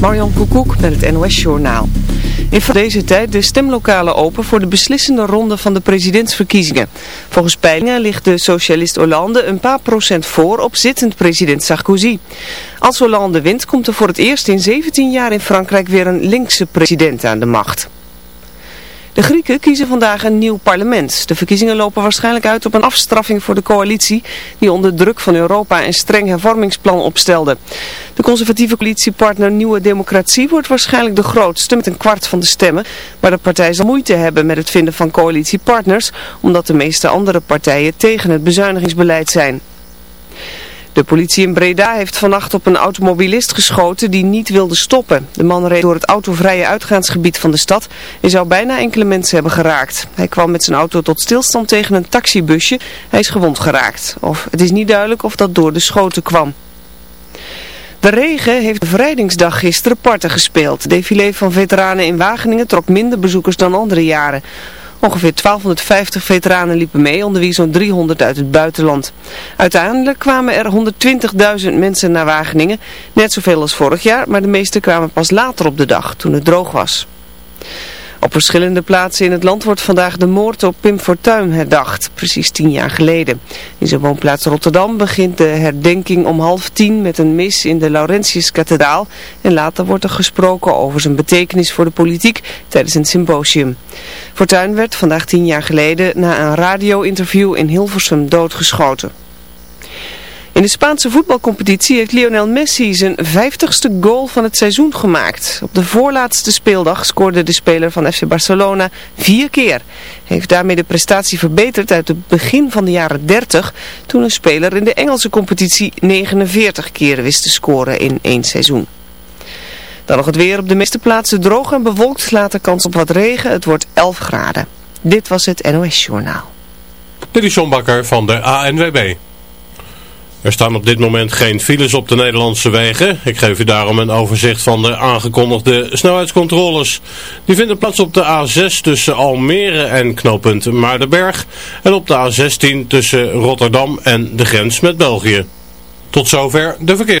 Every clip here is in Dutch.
Marjan Koekoek met het NOS-journaal. In deze tijd de stemlokalen open voor de beslissende ronde van de presidentsverkiezingen. Volgens peilingen ligt de socialist Hollande een paar procent voor op zittend president Sarkozy. Als Hollande wint komt er voor het eerst in 17 jaar in Frankrijk weer een linkse president aan de macht. De Grieken kiezen vandaag een nieuw parlement. De verkiezingen lopen waarschijnlijk uit op een afstraffing voor de coalitie die onder druk van Europa een streng hervormingsplan opstelde. De conservatieve coalitiepartner Nieuwe Democratie wordt waarschijnlijk de grootste met een kwart van de stemmen. Maar de partij zal moeite hebben met het vinden van coalitiepartners omdat de meeste andere partijen tegen het bezuinigingsbeleid zijn. De politie in Breda heeft vannacht op een automobilist geschoten die niet wilde stoppen. De man reed door het autovrije uitgaansgebied van de stad en zou bijna enkele mensen hebben geraakt. Hij kwam met zijn auto tot stilstand tegen een taxibusje. Hij is gewond geraakt. Of het is niet duidelijk of dat door de schoten kwam. De regen heeft de Vrijdingsdag gisteren parten gespeeld. De défilé van veteranen in Wageningen trok minder bezoekers dan andere jaren. Ongeveer 1250 veteranen liepen mee, onder wie zo'n 300 uit het buitenland. Uiteindelijk kwamen er 120.000 mensen naar Wageningen, net zoveel als vorig jaar, maar de meeste kwamen pas later op de dag, toen het droog was. Op verschillende plaatsen in het land wordt vandaag de moord op Pim Fortuyn herdacht, precies tien jaar geleden. In zijn woonplaats Rotterdam begint de herdenking om half tien met een mis in de Laurentiuskathedraal en later wordt er gesproken over zijn betekenis voor de politiek tijdens een symposium. Fortuyn werd vandaag tien jaar geleden na een radio-interview in Hilversum doodgeschoten. In de Spaanse voetbalcompetitie heeft Lionel Messi zijn vijftigste goal van het seizoen gemaakt. Op de voorlaatste speeldag scoorde de speler van FC Barcelona vier keer. Heeft daarmee de prestatie verbeterd uit het begin van de jaren 30, toen een speler in de Engelse competitie 49 keer wist te scoren in één seizoen. Dan nog het weer op de meeste plaatsen droog en bewolkt, later kans op wat regen. Het wordt 11 graden. Dit was het NOS Journaal. Dit is John Bakker van de ANWB. Er staan op dit moment geen files op de Nederlandse wegen. Ik geef u daarom een overzicht van de aangekondigde snelheidscontroles. Die vinden plaats op de A6 tussen Almere en knooppunt Maardenberg. En op de A16 tussen Rotterdam en de grens met België. Tot zover de verkeer.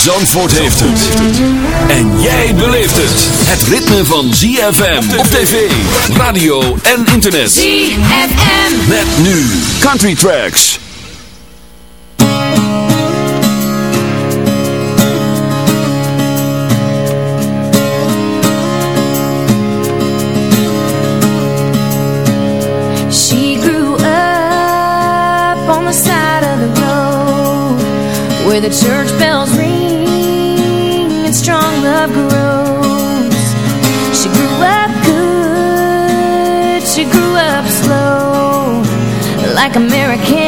Zandvoort heeft het. En jij beleeft het. Het ritme van ZFM op tv, radio en internet. ZFM. Met nu Country Tracks. She grew up on the side of the road where the church bells ring love grows. She grew up good, she grew up slow, like American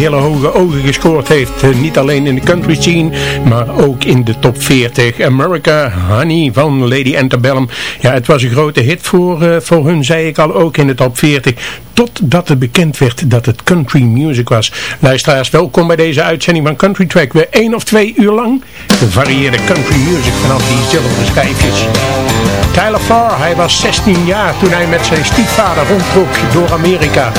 hele hoge ogen gescoord heeft. Eh, Niet alleen in de country scene, maar ook in de top 40. America Honey van Lady Antebellum. Ja, het was een grote hit voor, eh, voor hun, zei ik al, ook in de top 40. Totdat het bekend werd dat het country music was. Luisteraars, welkom bij deze uitzending van Country Track. Weer één of twee uur lang gevarieerde country music vanaf die zilveren schijfjes. Tyler Farr, hij was 16 jaar toen hij met zijn stiefvader rondtrok door Amerika.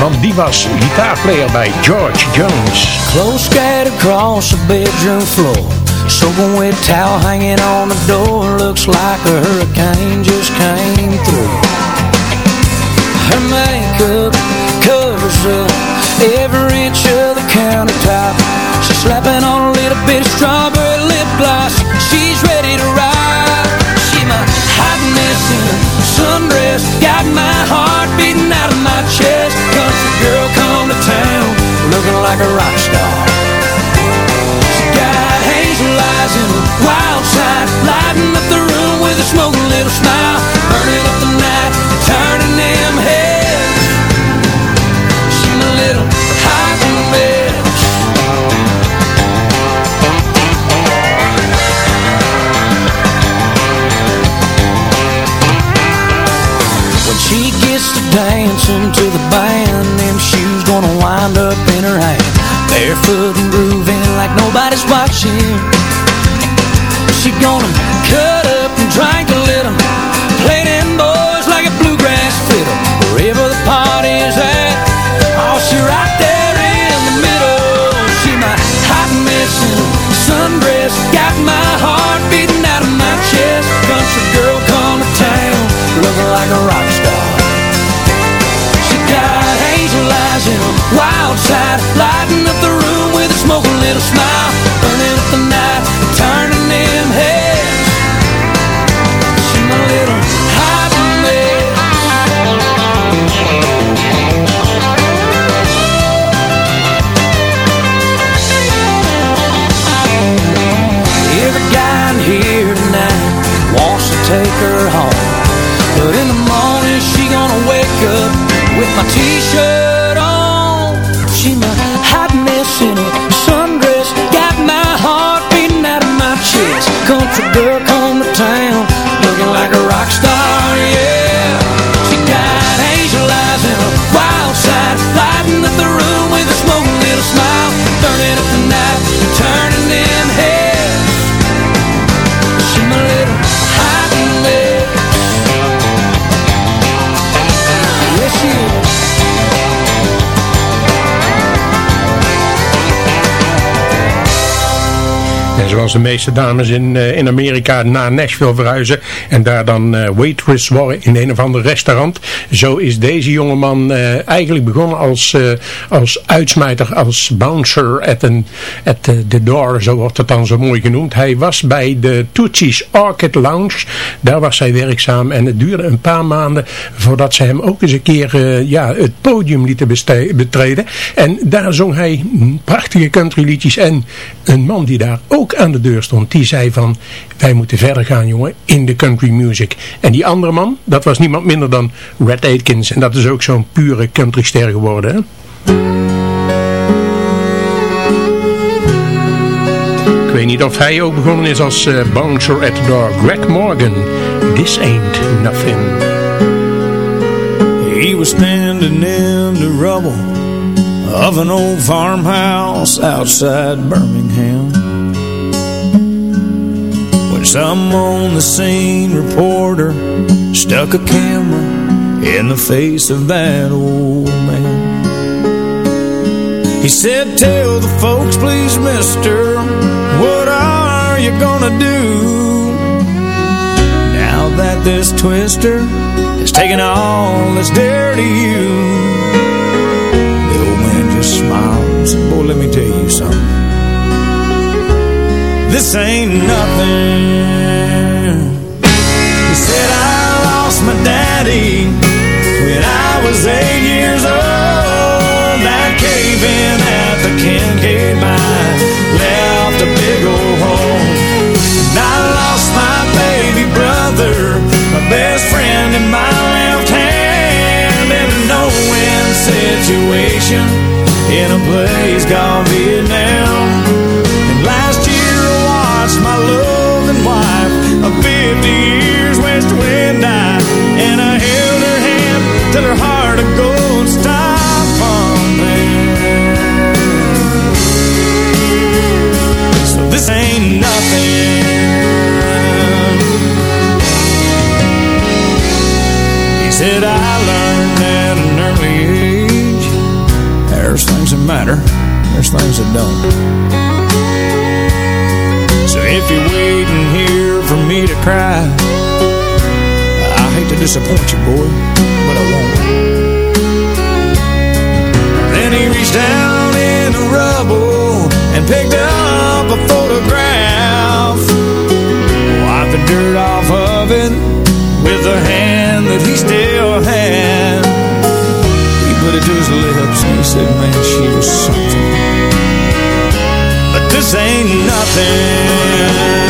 Want die was gitaarplayer bij George Jones. Clothes scattered across the bedroom floor. Soaking wet towel hanging on the door. Looks like a hurricane just came through. Her makeup covers up every inch of the countertop. She's slapping on a little bit of strawberry lip gloss. She's ready to ride. She my hot mess in a sundress. Got my heart beating out of my chest. Country girl come to town Looking like a rock star. She got hazel eyes and a wild side Lighting up the room with a smoking little smile Burning up the night, turning them heads. She my little hot mess When she gets to dancing to the band Them shoes gonna wind up Barefoot and grooving like nobody's watching. She gonna cut my t-shirt. De meeste dames in, eh, in Amerika naar Nashville verhuizen en daar dan eh, waitress worden in een of ander restaurant. Zo is deze jongeman eh eigenlijk begonnen als, als uitsmijter, als bouncer at, een, at the, door, zo wordt het dan zo mooi genoemd. Hij was bij de Tootsie's Orchid Lounge, daar was hij werkzaam en het duurde een paar maanden voordat ze hem ook eens een keer ja, het podium lieten betreden. En daar zong hij prachtige countryliedjes en een man die daar ook aan de deur stond, die zei van wij moeten verder gaan jongen in de country music. En die andere man, dat was niemand minder dan Red Atkins en dat is ook zo'n pure countryster geworden hè. Ik weet niet of hij ook begonnen is als eh, bouncer at the door. Greg Morgan, This Ain't Nothing. He was standing in the rubble of an old farmhouse outside Birmingham. Some on the scene reporter stuck a camera in the face of that old man. He said, tell the folks please mister, what are you gonna do? Now that this twister has taken all that's dear to you The old man just said, boy, let me tell you something This ain't nothing. He said, I lost my daddy When I was eight years old. That cave-in at the Kincaid mine Left a big old hole. And I lost my baby brother My best friend in my left hand. In a no-win situation. In a place called Vietnam wife 50 years west wind die And I held her hand Till her heart of gold stopped pumping So this ain't nothing. He said I learned at an early age There's things that matter There's things that don't. So if you're waiting here for me to cry. I hate to disappoint you boy But I won't. Then he reached down in the rubble And picked up a photograph. Wiped the dirt off of it With the hand that he still had. He put it to his lips and he said, man, she was something But this ain't nothing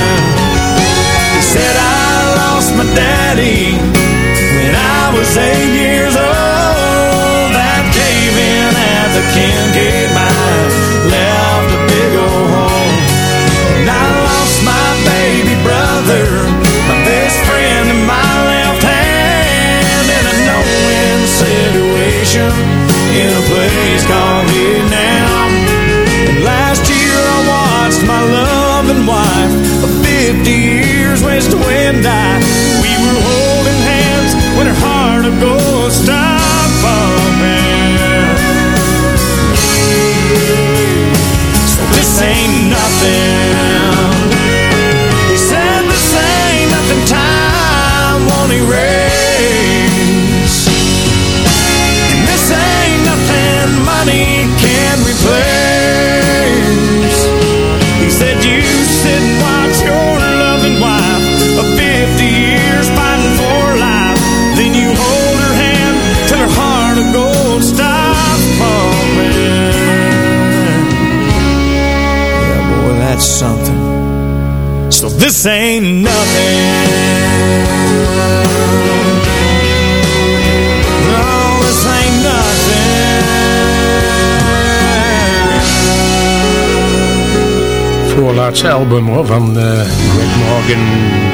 was eight years old That cave in at the Kincaid mine. Left a big old hole. And I lost my baby brother My best friend in my left hand In a no-win situation In a place called Vietnam. And last year I watched my loving wife Of 50 years west wind die We ain't nothing that's something. So this ain't nothing. voorlaatste album hoor, van uh, Morgan,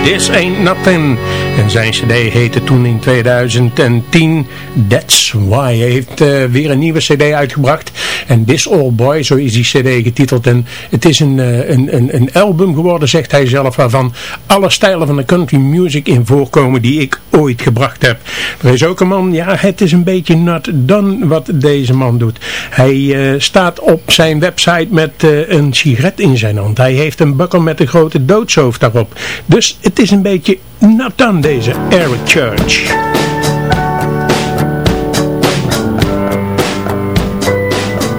This Ain't Nothing. En zijn cd heette toen in 2010 That's Why. Hij heeft eh, weer een nieuwe cd uitgebracht en This Old Boy, zo is die cd getiteld. En het is een, uh, een, een, een album geworden, zegt hij zelf, waarvan alle stijlen van de country music in voorkomen die ik ooit gebracht heb. Er is ook een man, ja het is een beetje not done wat deze man doet. Hij uh, staat op zijn website met uh, een sigaret in zijn hand. Hij heeft een bakkel met een grote doodshoofd daarop. Dus het is een beetje not done deze Eric Church.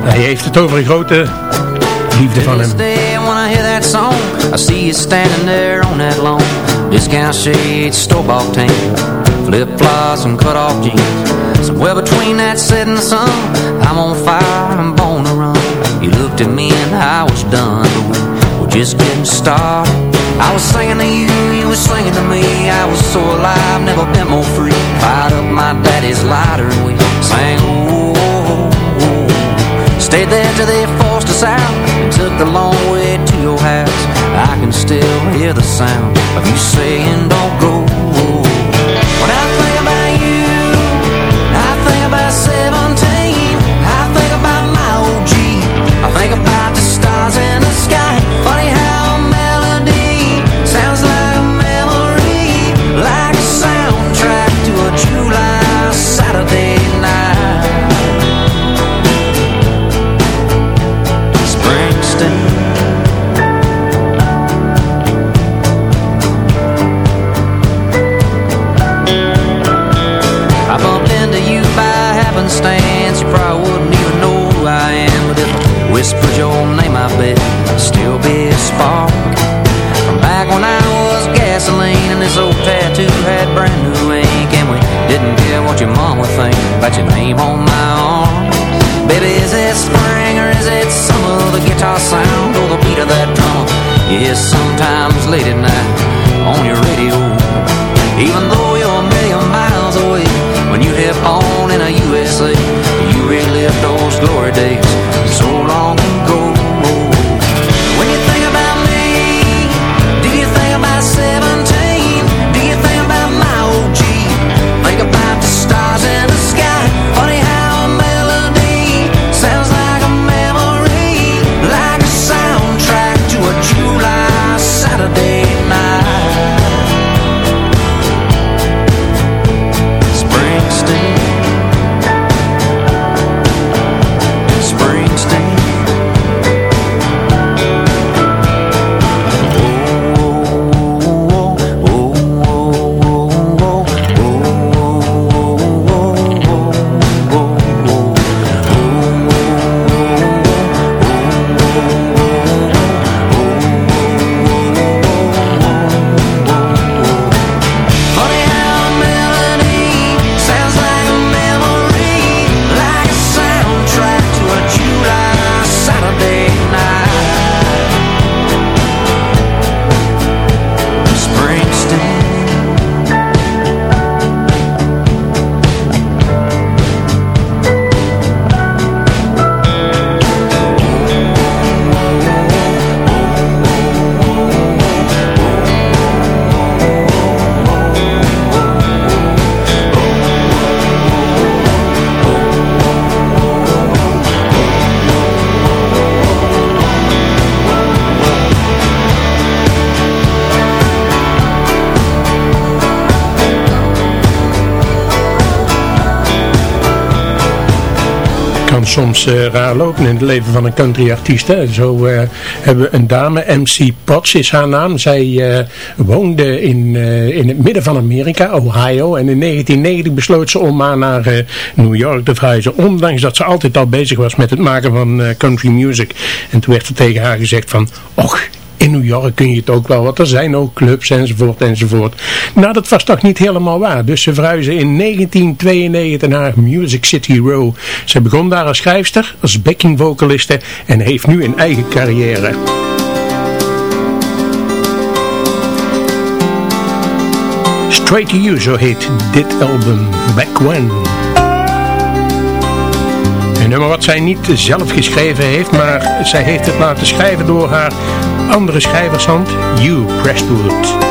Hij heeft het over een grote liefde van hem. I see you standing there on that lawn. Discount shades, store-bought tan Flip-flops and cut-off jeans. Somewhere between that setting sun I'm on fire, I'm born to run. You looked at me and I was done. But we're just getting started. I was singing to you, you were singing to me. I was so alive, never been more free. Fired up my daddy's lighter and we sang, oh. Stayed there till they forced us out. And took the long way to your house. I can still hear the sound Of you saying don't go. When I think about you I think about 17 I think about my OG I think about soms eh, raar lopen in het leven van een countryartiest. Zo eh, hebben we een dame, MC Potts is haar naam. Zij eh, woonde in, in het midden van Amerika, Ohio. En in 1990 besloot ze om maar naar New York te verhuizen. Ondanks dat ze altijd al bezig was met het maken van country music. En toen werd er tegen haar gezegd van... Och, in New York kun je het ook wel, want er zijn ook clubs enzovoort enzovoort. Nou, dat was toch niet helemaal waar. Dus ze verhuisde in 1992 naar Music City Row. Ze begon daar als schrijfster, als backing vocaliste en heeft nu een eigen carrière. Straight to You, zo heet dit album, Back When. Een nummer wat zij niet zelf geschreven heeft, maar zij heeft het laten schrijven door haar andere schrijvershand, Hugh Prestwood.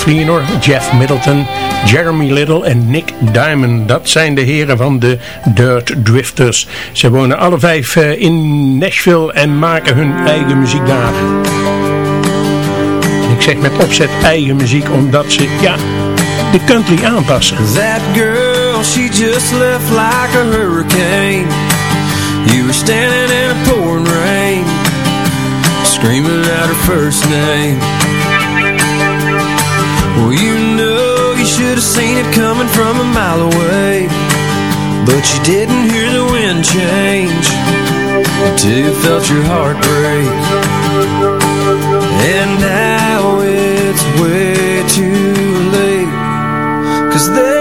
Fillmore, Jeff Middleton, Jeremy Little en Nick Diamond. Dat zijn de heren van de Dirt Drifters. Ze wonen alle vijf eh, in Nashville en maken hun eigen muziek daar. Ik zeg met opzet eigen muziek omdat ze, ja, de country aanpassen. That girl, she just left like a hurricane. You were standing in a pouring rain. Screaming out her first name. Well, you know you should have seen it coming from a mile away But you didn't hear the wind change until you felt your heart break. And now it's way too late Cause they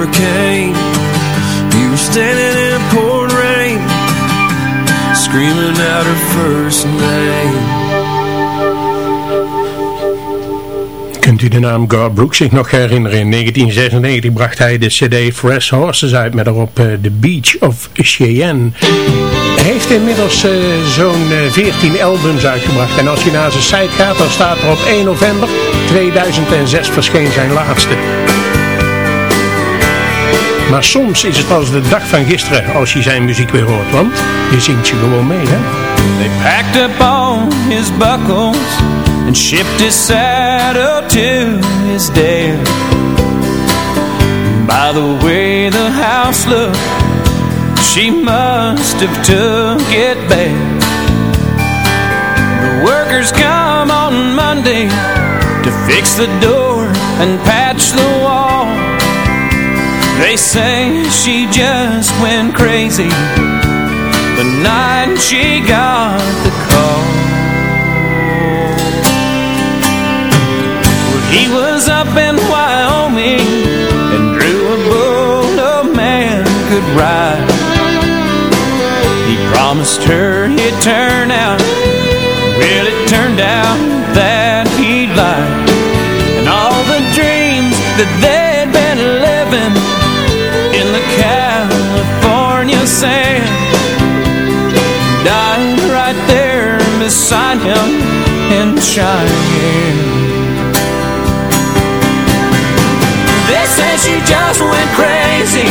hurricane. Standing in pouring rain, screaming out her first name. Kunt u de naam Gar Brooks zich nog herinneren? In 1996 bracht hij de cd Fresh Horses uit met erop uh, The Beach of Cheyenne. Hij heeft inmiddels uh, zo'n uh, 14 albums uitgebracht. En als je naar zijn site gaat, dan staat er op 1 november 2006 verscheen zijn laatste. Maar soms is het als de dag van gisteren als je zijn muziek weer hoort, want je zingt je gewoon mee, hè? They packed up all his buckles and shipped his saddle to his dad. By the way the house looked, she must have took it bad. The workers come on Monday to fix the door and patch the wall. They say she just went crazy the night she got the call. Well, he was up in Wyoming and drew a bull no man could ride. He promised her he'd turn out. Well, it turned out that he lied. And all the dreams that they'd been living sand died right there beside him in Cheyenne. They say she just went crazy,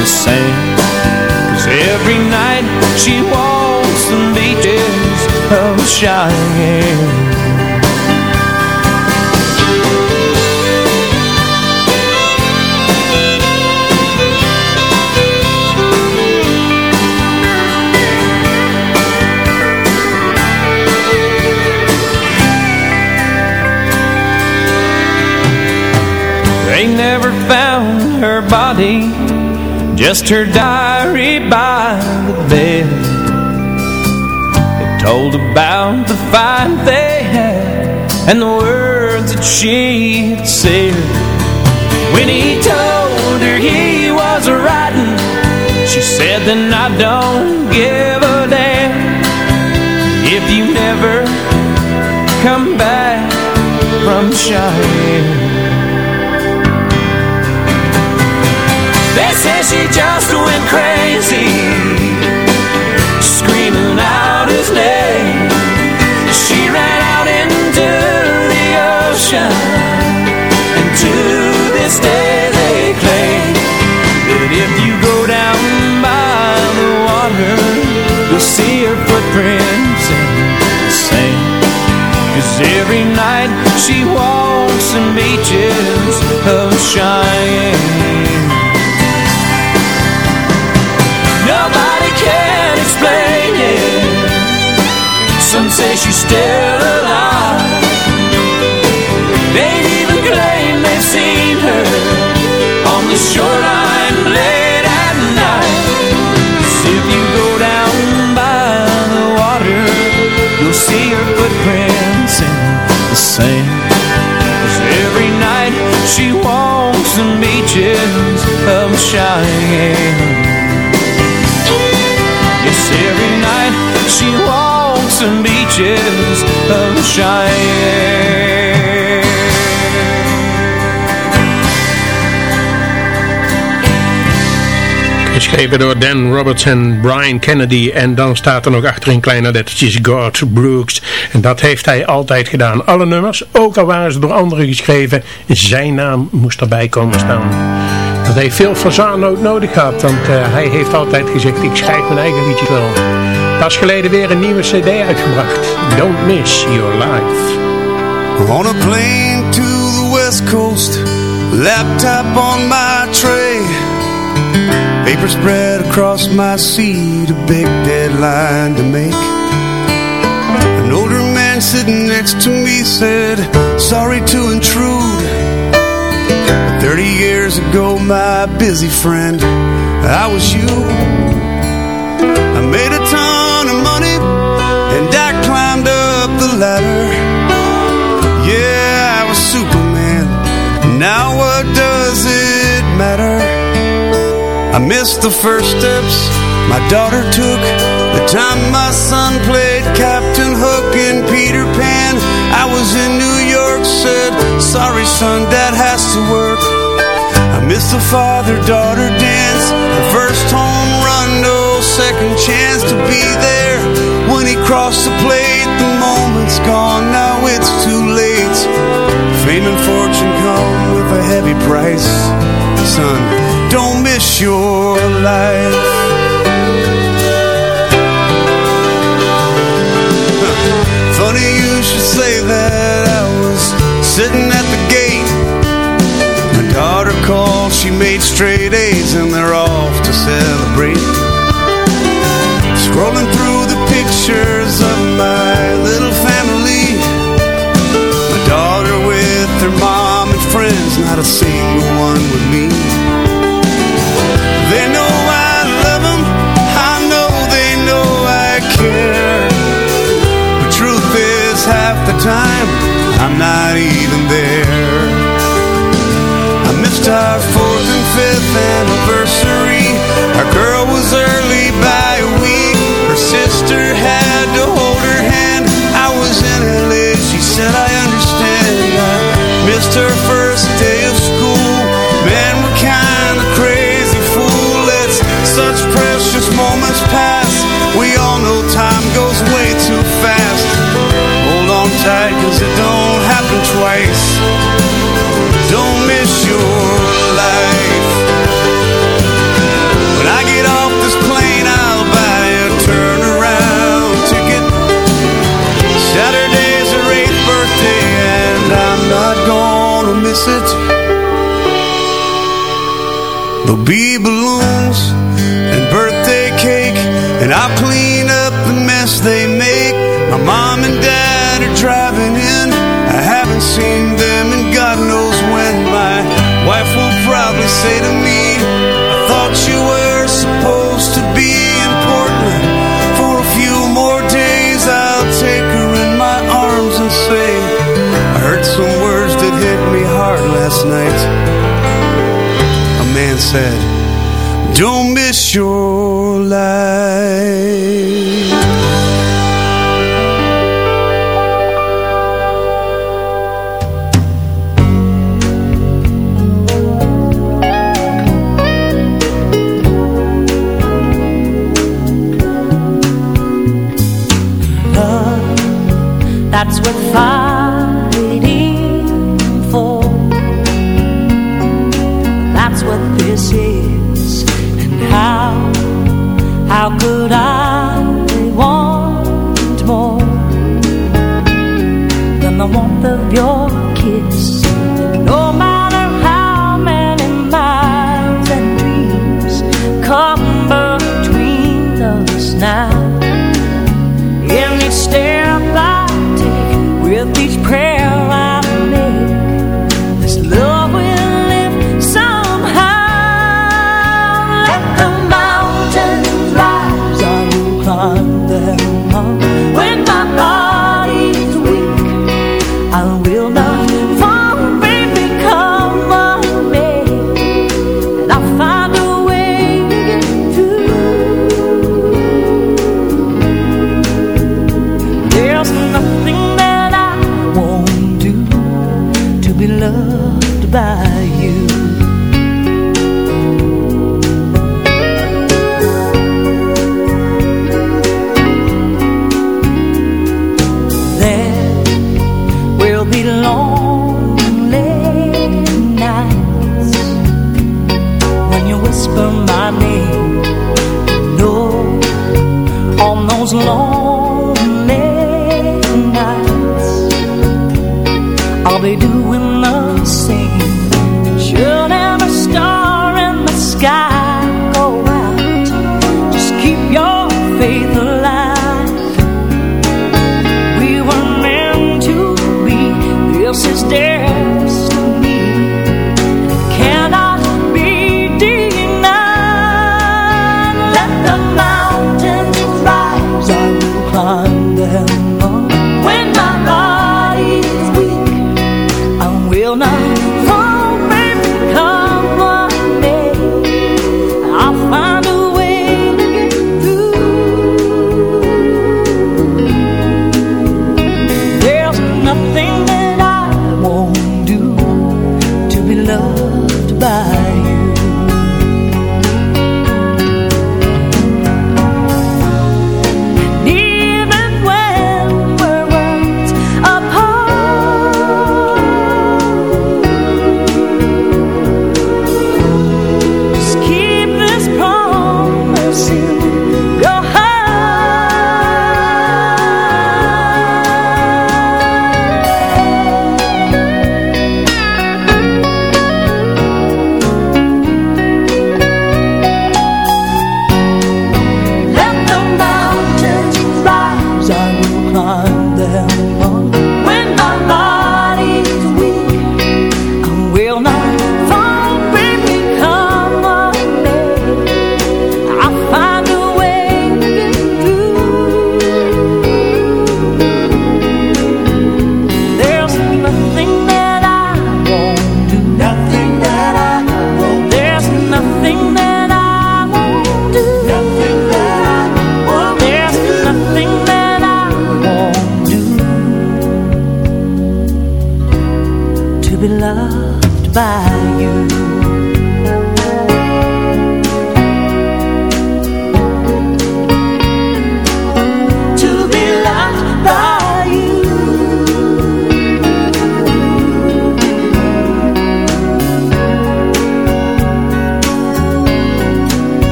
the sand. Cause every night she walks the beaches of Cheyenne. Just her diary by the bed. It told about the fight they had And the words that she had said. When he told her he was riding She said then I don't give a damn If you never come back from Cheyenne crazy say she's still alive. They even claim they've seen her On the shoreline late at night. 'Cause if you go down by the water You'll see her footprints in the sand. 'Cause every night she walks the beaches of Cheyenne. Yes, every night she walks the beaches of Cheyenne. Geschreven door Dan Roberts en Brian Kennedy. En dan staat er nog achterin kleine lettertjes God Brooks. En dat heeft hij altijd gedaan. Alle nummers, ook al waren ze door anderen geschreven, zijn naam moest erbij komen staan. Dat heeft veel verzannood nodig gehad. Want uh, hij heeft altijd gezegd, ik schrijf mijn eigen liedje wel. Pas geleden weer een nieuwe cd uitgebracht. Don't Miss Your Life. On a plane to the west coast Laptop on my tray Paper spread across my seat A big deadline to make An older man sitting next to me said, sorry to intrude. 30 years ago, my busy friend, I was you. I made a missed the first steps. My daughter took The time my son played Captain Hook in Peter Pan. I was in New York, said Sorry son, dad has to work. I missed the father-daughter dance. The first home run, no second chance to be there. When he crossed the plate, the moment's gone. Now it's too late. Fame and fortune come with a heavy price Son, don't miss your life. Funny you should say that I was sitting at the gate. My daughter called, she made straight A's and they're off to celebrate. Scrolling through the pictures of my little family. My daughter with her mom and friends, not a single one with me our fourth and fifth anniversary. Our girl was early by a week. Her sister had to hold her hand. I was in LA, she said I understand. I missed her first day of school. Man, we're kinda crazy fool Let's such precious moments pass. We all know time goes way too fast. Hold on tight cause it don't happen twice said, love.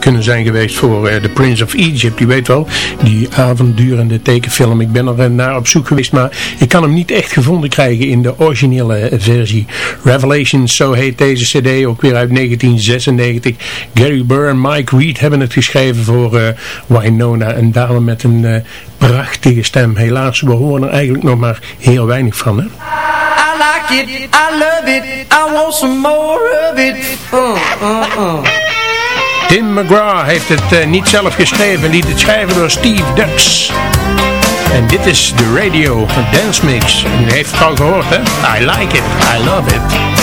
Kunnen zijn geweest voor eh, The Prince of Egypt. Je weet wel, die avonddurende tekenfilm. Ik ben er eh, naar op zoek geweest, maar ik kan hem niet echt gevonden krijgen in de originele eh, versie. Revelations, zo heet deze cd, ook weer uit 1996. Gary Burr en Mike Reed hebben het geschreven voor Winona. Een dame met een prachtige stem. Helaas, we horen er eigenlijk nog maar heel weinig van. Hè? I like it, I love it, I want some more of it. Uh, uh, uh. Tim McGraw heeft het eh, niet zelf geschreven, liet het schrijven door Steve Dux. En dit is de radio, een dance mix. U heeft het al gehoord, hè? I like it, I love it.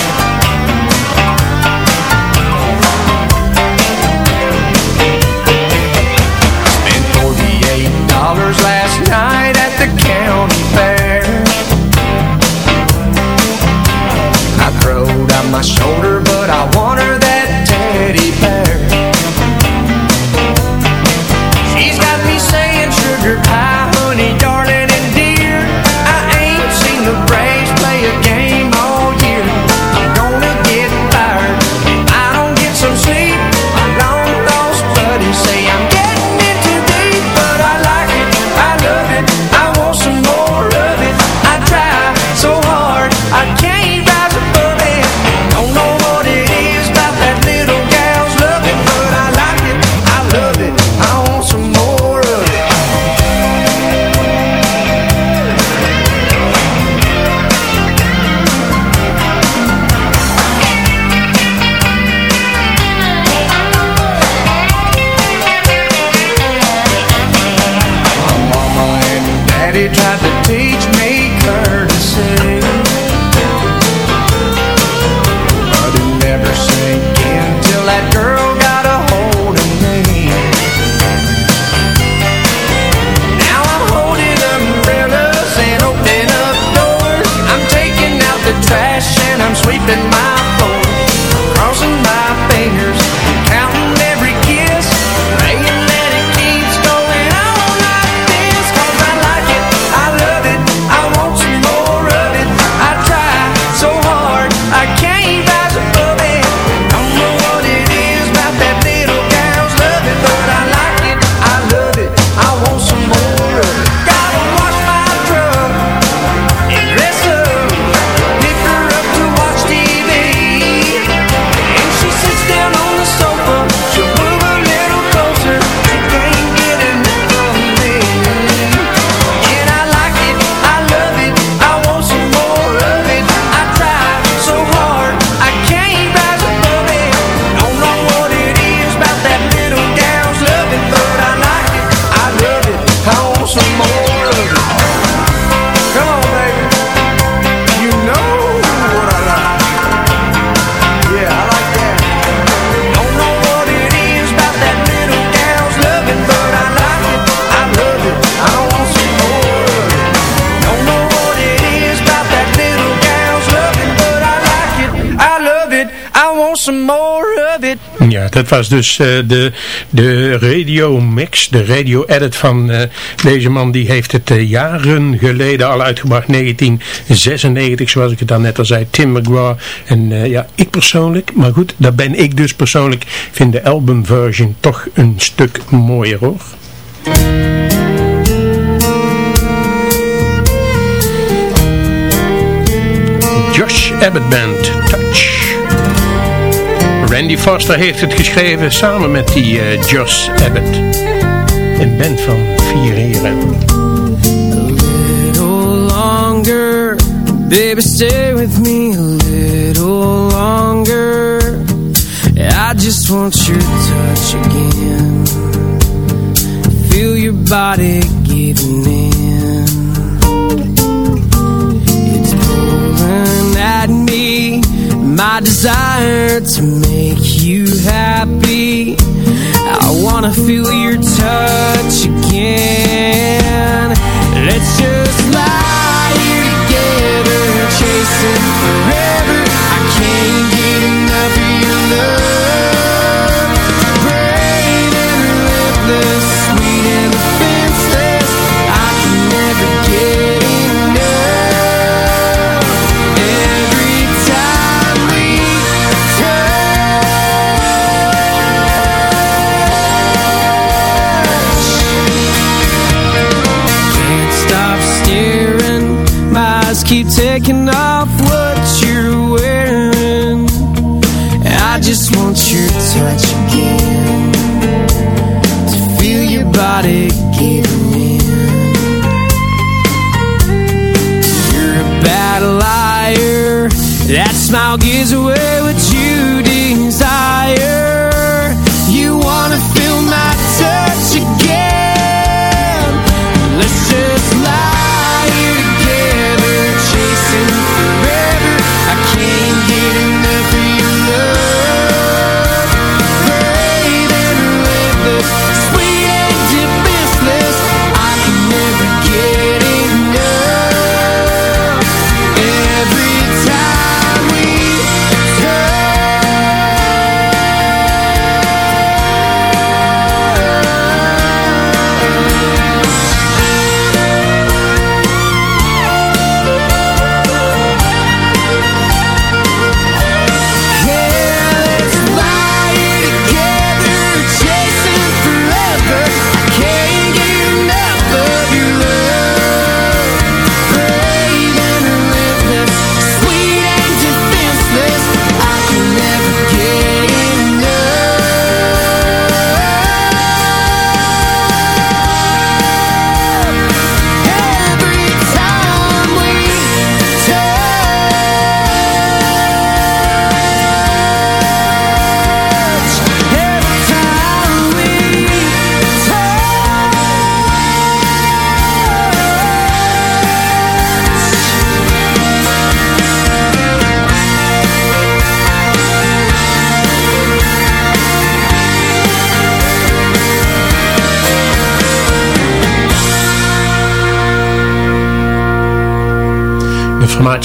Dat was dus uh, de, de radio mix, de radio edit van uh, deze man. Die heeft het uh, jaren geleden al uitgebracht, 1996 zoals ik het dan net al zei, Tim McGraw. En ja, ik persoonlijk, maar goed, daar ben ik dus persoonlijk, vind de albumversion toch een stuk mooier hoor. Josh Abbott Band. Randy Foster heeft het geschreven samen met die uh, Josh Abbott. Een band van vier heren. Longer, baby stay with me a little longer. I just want your touch again. Feel your body giving in. My desire to make you happy. I wanna feel your touch again smile gives away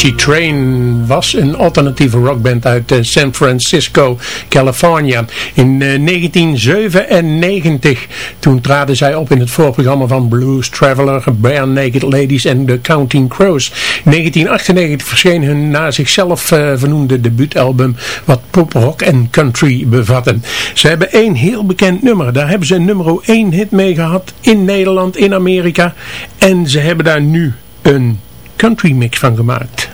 Formatie Train was een alternatieve rockband uit eh, San Francisco, California. In eh, 1997, toen traden zij op in het voorprogramma van Blues Traveler, Bare Naked Ladies en The Counting Crows. In 1998 verscheen hun naar zichzelf eh, vernoemde debuutalbum, wat pop, rock en country bevatte. Ze hebben één heel bekend nummer, daar hebben ze een nummer 1 hit mee gehad in Nederland, in Amerika. En ze hebben daar nu een country mix van gemaakt.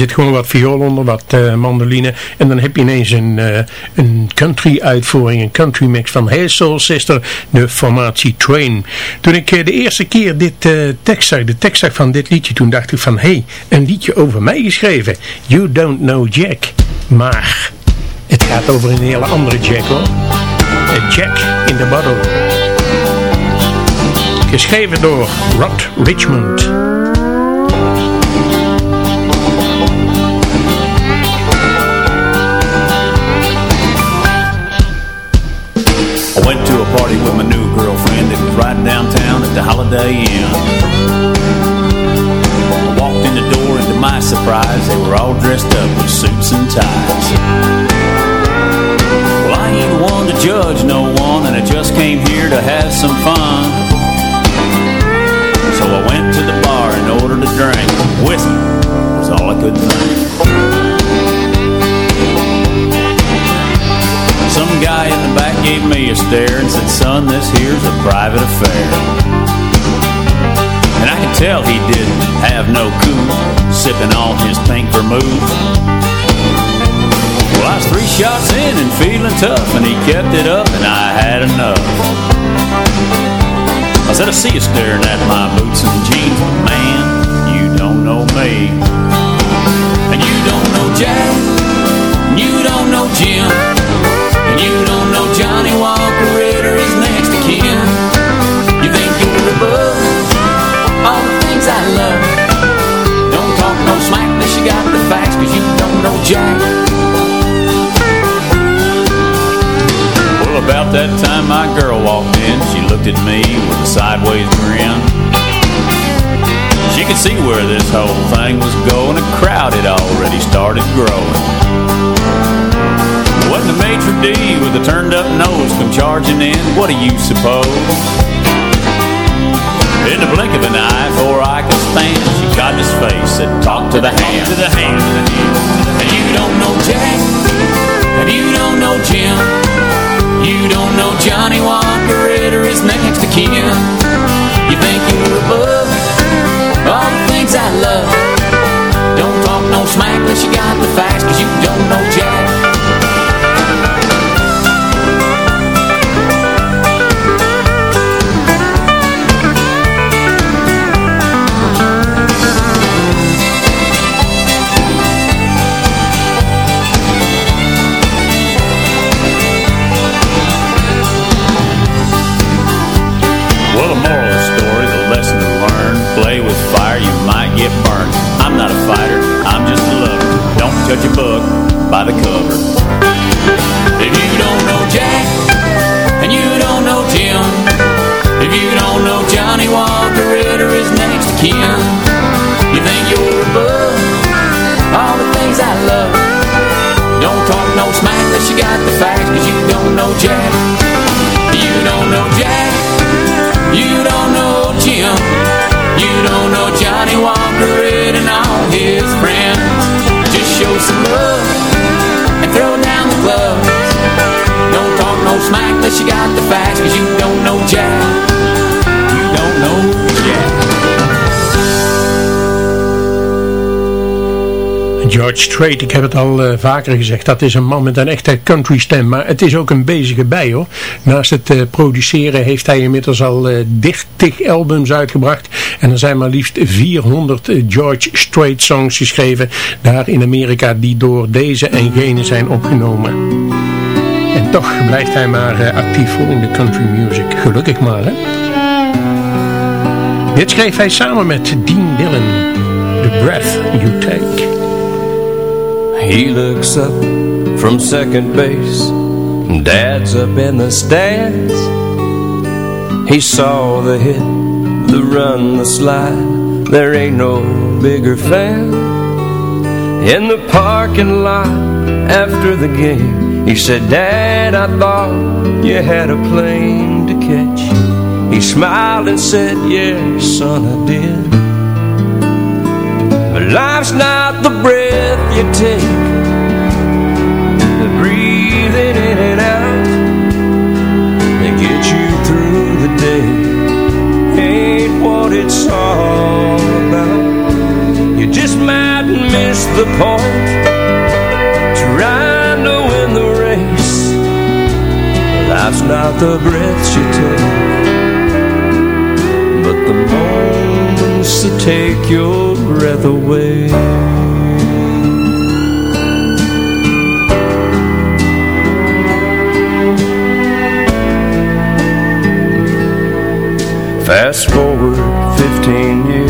Zit gewoon wat viool onder, wat uh, mandoline. En dan heb je ineens een, uh, een country uitvoering, een country mix van Hey Soul Sister, de formatie Train. Toen ik uh, de eerste keer dit tekst zag, de tekst zag van dit liedje, toen dacht ik van, hey, een liedje over mij geschreven. You Don't Know Jack. Maar het gaat over een hele andere Jack hoor. Jack in the Bottle. Geschreven door Rod Richmond. Party with my new girlfriend. It was right downtown at the Holiday Inn. I walked in the door and to my surprise, they were all dressed up with suits and ties. Well, I ain't one to judge no one, and I just came here to have some fun. So I went to the bar and ordered a drink. Whiskey was all I could think. Guy in the back gave me a stare and said, son, this here's a private affair. And I could tell he didn't have no coup, sipping on his pink vermouth. Well, I was three shots in and feeling tough, and he kept it up, and I had enough. I said, I see you staring at my boots and jeans, but man, you don't know me. And you don't know Jack, and you don't know Jim. You don't know Johnny Walker Ritter is next to kin. You think you're above all the things I love. Don't talk no smack unless you got the facts Cause you don't know Jack. Well, about that time my girl walked in She looked at me with a sideways grin. She could see where this whole thing was going A crowd had already started growing wasn't the maitre d' with a turned up nose come charging in, what do you suppose? In the blink George Strait, ik heb het al uh, vaker gezegd, dat is een man met een echte country stem. Maar het is ook een bezige bij hoor. Naast het uh, produceren heeft hij inmiddels al uh, 30 albums uitgebracht. En er zijn maar liefst 400 George Strait songs geschreven. Daar in Amerika die door deze en gene zijn opgenomen. En toch blijft hij maar actief voor in de country music. Gelukkig maar hè. Dit schreef hij samen met Dean Dillon. The Breath You Take. He looks up from second base. Dad's up in the stands. He saw the hit, the run, the slide. There ain't no bigger fan. In the parking lot after the game, he said, Dad, I thought you had a plane to catch. He smiled and said, Yeah, son, I did. Life's not the breath you take. The breathing in and out That get you through the day. Ain't what it's all about. You just might miss the point Trying to win the race. Life's not the breaths you take. But the moments that take your breath away. Fast forward 15 years